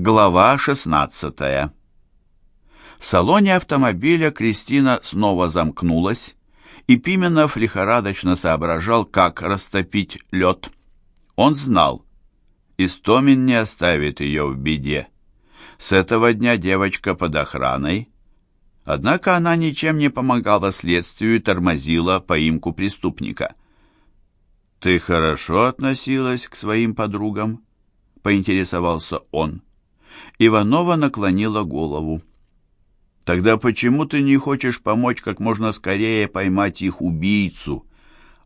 Глава 16 В салоне автомобиля Кристина снова замкнулась, и Пименов лихорадочно соображал, как растопить лед. Он знал, Истомин не оставит ее в беде. С этого дня девочка под охраной, однако она ничем не помогала следствию и тормозила поимку преступника. «Ты хорошо относилась к своим подругам?» — поинтересовался он. Иванова наклонила голову. «Тогда почему ты не хочешь помочь как можно скорее поймать их убийцу?»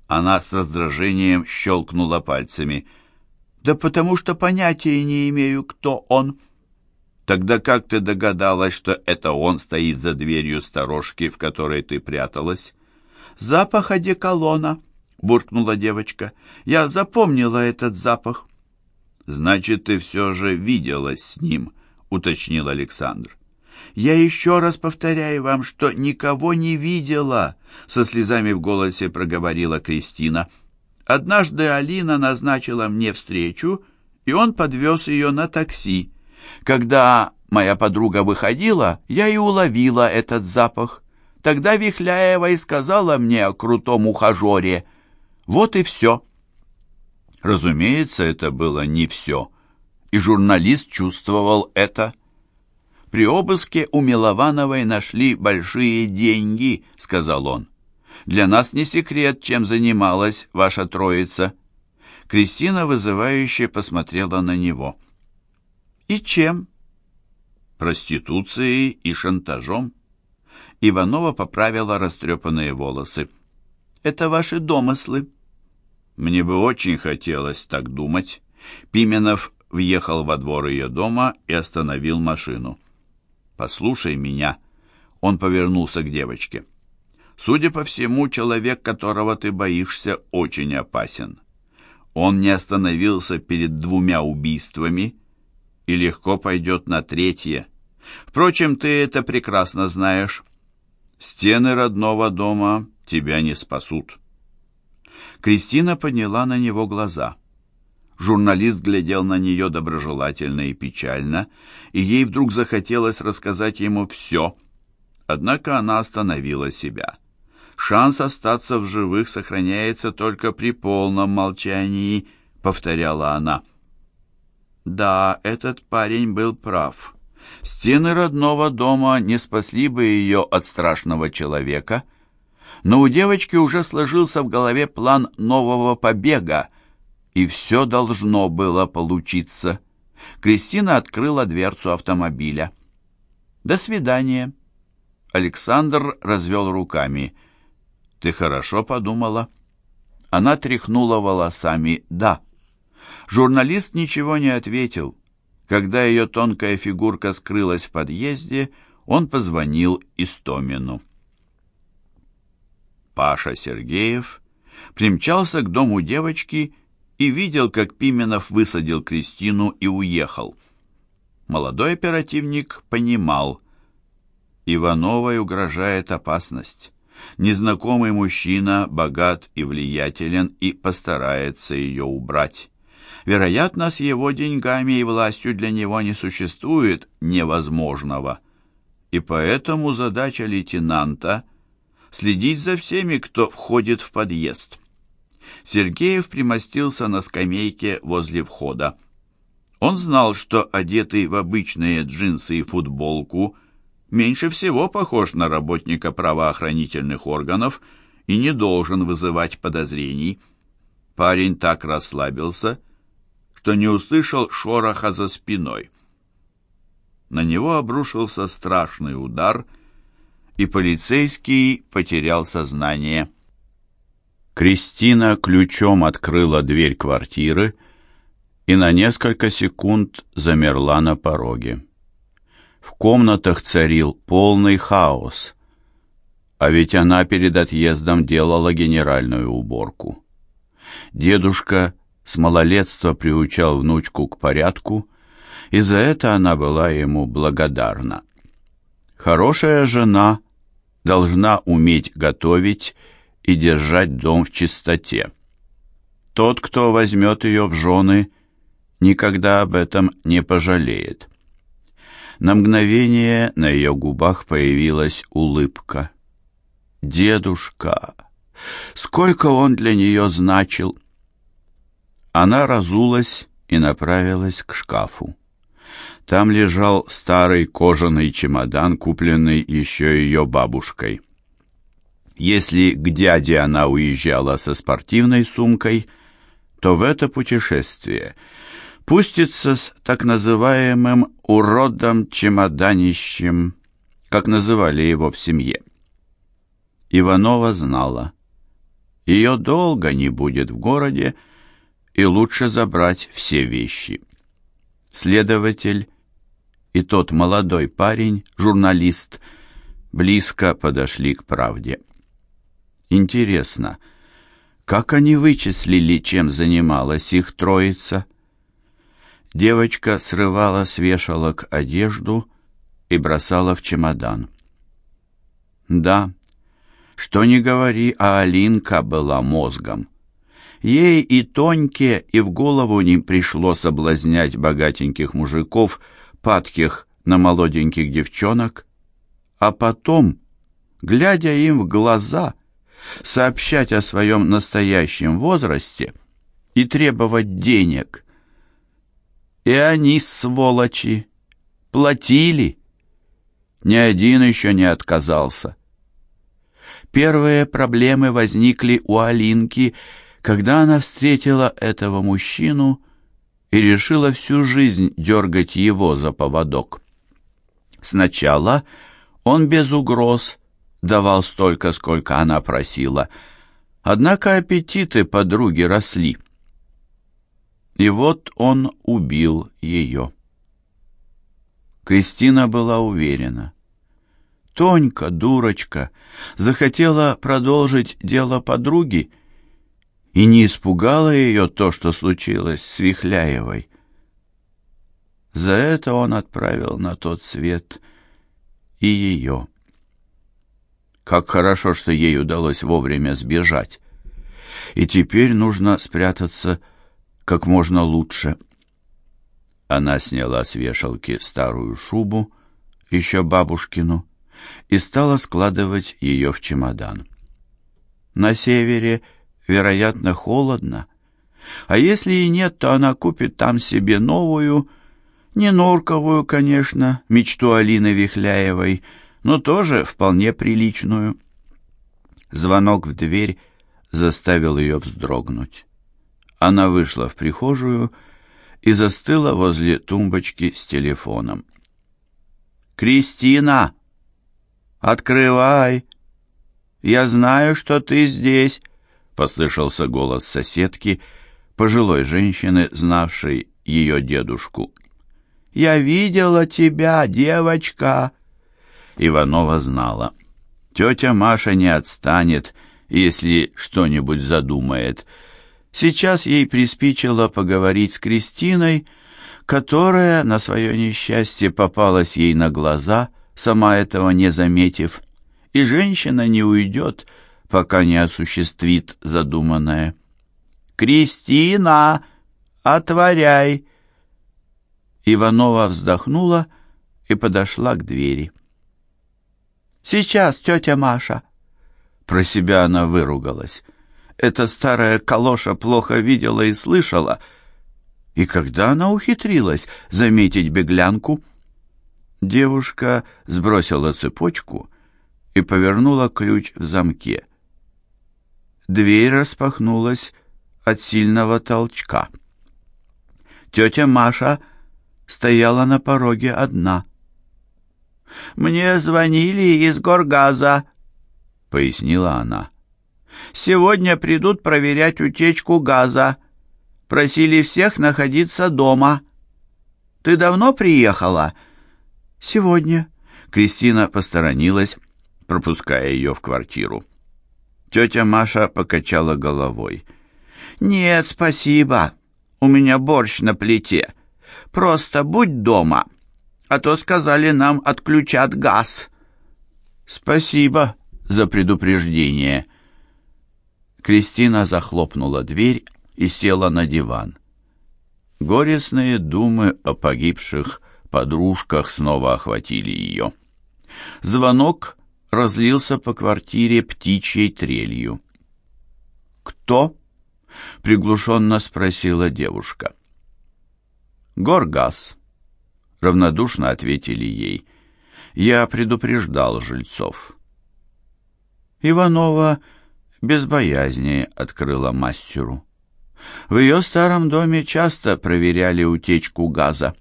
Она с раздражением щелкнула пальцами. «Да потому что понятия не имею, кто он». «Тогда как ты догадалась, что это он стоит за дверью сторожки, в которой ты пряталась?» «Запах одеколона», — буркнула девочка. «Я запомнила этот запах». «Значит, ты все же виделась с ним», — уточнил Александр. «Я еще раз повторяю вам, что никого не видела», — со слезами в голосе проговорила Кристина. «Однажды Алина назначила мне встречу, и он подвез ее на такси. Когда моя подруга выходила, я и уловила этот запах. Тогда Вихляева и сказала мне о крутом ухажере. Вот и все». Разумеется, это было не все, и журналист чувствовал это. «При обыске у Миловановой нашли большие деньги», — сказал он. «Для нас не секрет, чем занималась ваша троица». Кристина вызывающе посмотрела на него. «И чем?» «Проституцией и шантажом». Иванова поправила растрепанные волосы. «Это ваши домыслы», мне бы очень хотелось так думать. Пименов въехал во двор ее дома и остановил машину. «Послушай меня». Он повернулся к девочке. «Судя по всему, человек, которого ты боишься, очень опасен. Он не остановился перед двумя убийствами и легко пойдет на третье. Впрочем, ты это прекрасно знаешь. Стены родного дома тебя не спасут». Кристина подняла на него глаза. Журналист глядел на нее доброжелательно и печально, и ей вдруг захотелось рассказать ему все. Однако она остановила себя. «Шанс остаться в живых сохраняется только при полном молчании», — повторяла она. Да, этот парень был прав. Стены родного дома не спасли бы ее от страшного человека — но у девочки уже сложился в голове план нового побега, и все должно было получиться. Кристина открыла дверцу автомобиля. «До свидания». Александр развел руками. «Ты хорошо подумала?» Она тряхнула волосами. «Да». Журналист ничего не ответил. Когда ее тонкая фигурка скрылась в подъезде, он позвонил Истомину. Паша Сергеев примчался к дому девочки и видел, как Пименов высадил Кристину и уехал. Молодой оперативник понимал, Ивановой угрожает опасность. Незнакомый мужчина богат и влиятелен и постарается ее убрать. Вероятно, с его деньгами и властью для него не существует невозможного. И поэтому задача лейтенанта следить за всеми, кто входит в подъезд. Сергеев примостился на скамейке возле входа. Он знал, что одетый в обычные джинсы и футболку меньше всего похож на работника правоохранительных органов и не должен вызывать подозрений. Парень так расслабился, что не услышал шороха за спиной. На него обрушился страшный удар — и полицейский потерял сознание. Кристина ключом открыла дверь квартиры и на несколько секунд замерла на пороге. В комнатах царил полный хаос, а ведь она перед отъездом делала генеральную уборку. Дедушка с малолетства приучал внучку к порядку, и за это она была ему благодарна. Хорошая жена должна уметь готовить и держать дом в чистоте. Тот, кто возьмет ее в жены, никогда об этом не пожалеет. На мгновение на ее губах появилась улыбка. «Дедушка! Сколько он для нее значил!» Она разулась и направилась к шкафу. Там лежал старый кожаный чемодан, купленный еще ее бабушкой. Если к дяде она уезжала со спортивной сумкой, то в это путешествие пустится с так называемым уродом-чемоданищем, как называли его в семье. Иванова знала, ее долго не будет в городе, и лучше забрать все вещи. Следователь и тот молодой парень, журналист, близко подошли к правде. Интересно, как они вычислили, чем занималась их троица? Девочка срывала с вешалок одежду и бросала в чемодан. Да, что ни говори, а Алинка была мозгом. Ей и Тоньке и в голову не пришло соблазнять богатеньких мужиков, падких на молоденьких девчонок, а потом, глядя им в глаза, сообщать о своем настоящем возрасте и требовать денег. И они, сволочи, платили. Ни один еще не отказался. Первые проблемы возникли у Алинки, когда она встретила этого мужчину и решила всю жизнь дергать его за поводок. Сначала он без угроз давал столько, сколько она просила, однако аппетиты подруги росли. И вот он убил ее. Кристина была уверена. Тонька, дурочка, захотела продолжить дело подруги, и не испугало ее то, что случилось с Вихляевой. За это он отправил на тот свет и ее. Как хорошо, что ей удалось вовремя сбежать. И теперь нужно спрятаться как можно лучше. Она сняла с вешалки старую шубу, еще бабушкину, и стала складывать ее в чемодан. На севере вероятно, холодно. А если и нет, то она купит там себе новую, не норковую, конечно, мечту Алины Вихляевой, но тоже вполне приличную. Звонок в дверь заставил ее вздрогнуть. Она вышла в прихожую и застыла возле тумбочки с телефоном. «Кристина! Открывай! Я знаю, что ты здесь!» Послышался голос соседки, пожилой женщины, знавшей ее дедушку. «Я видела тебя, девочка!» Иванова знала. Тетя Маша не отстанет, если что-нибудь задумает. Сейчас ей приспичило поговорить с Кристиной, которая, на свое несчастье, попалась ей на глаза, сама этого не заметив, и женщина не уйдет, пока не осуществит задуманное. «Кристина, отворяй!» Иванова вздохнула и подошла к двери. «Сейчас, тетя Маша!» Про себя она выругалась. Эта старая калоша плохо видела и слышала. И когда она ухитрилась заметить беглянку? Девушка сбросила цепочку и повернула ключ в замке. Дверь распахнулась от сильного толчка. Тетя Маша стояла на пороге одна. «Мне звонили из Горгаза», — пояснила она. «Сегодня придут проверять утечку газа. Просили всех находиться дома. Ты давно приехала?» «Сегодня». Кристина посторонилась, пропуская ее в квартиру. Тетя Маша покачала головой. «Нет, спасибо. У меня борщ на плите. Просто будь дома, а то сказали нам отключат газ». «Спасибо за предупреждение». Кристина захлопнула дверь и села на диван. Горестные думы о погибших подружках снова охватили ее. Звонок разлился по квартире птичьей трелью. «Кто?» — приглушенно спросила девушка. «Горгаз», — равнодушно ответили ей. «Я предупреждал жильцов». Иванова без боязни открыла мастеру. В ее старом доме часто проверяли утечку газа.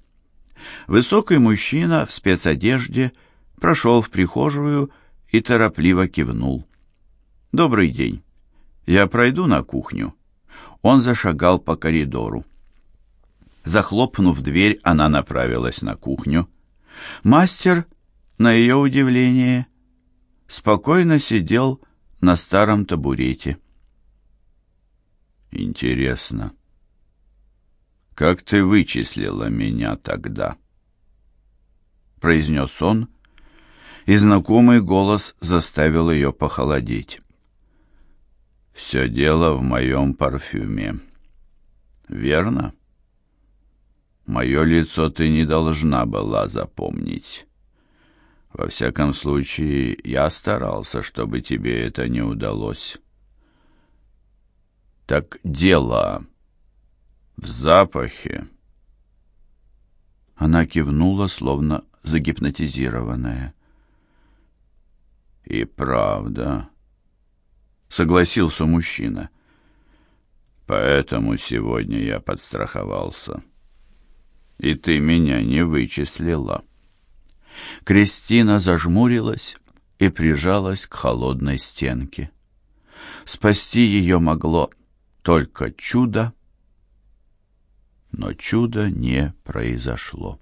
Высокий мужчина в спецодежде прошел в прихожую и торопливо кивнул. «Добрый день. Я пройду на кухню». Он зашагал по коридору. Захлопнув дверь, она направилась на кухню. Мастер, на ее удивление, спокойно сидел на старом табурете. «Интересно, как ты вычислила меня тогда?» произнес он, и знакомый голос заставил ее похолодеть. «Все дело в моем парфюме. Верно? Мое лицо ты не должна была запомнить. Во всяком случае, я старался, чтобы тебе это не удалось. Так дело в запахе». Она кивнула, словно загипнотизированная. «И правда», — согласился мужчина. «Поэтому сегодня я подстраховался. И ты меня не вычислила». Кристина зажмурилась и прижалась к холодной стенке. Спасти ее могло только чудо, но чудо не произошло.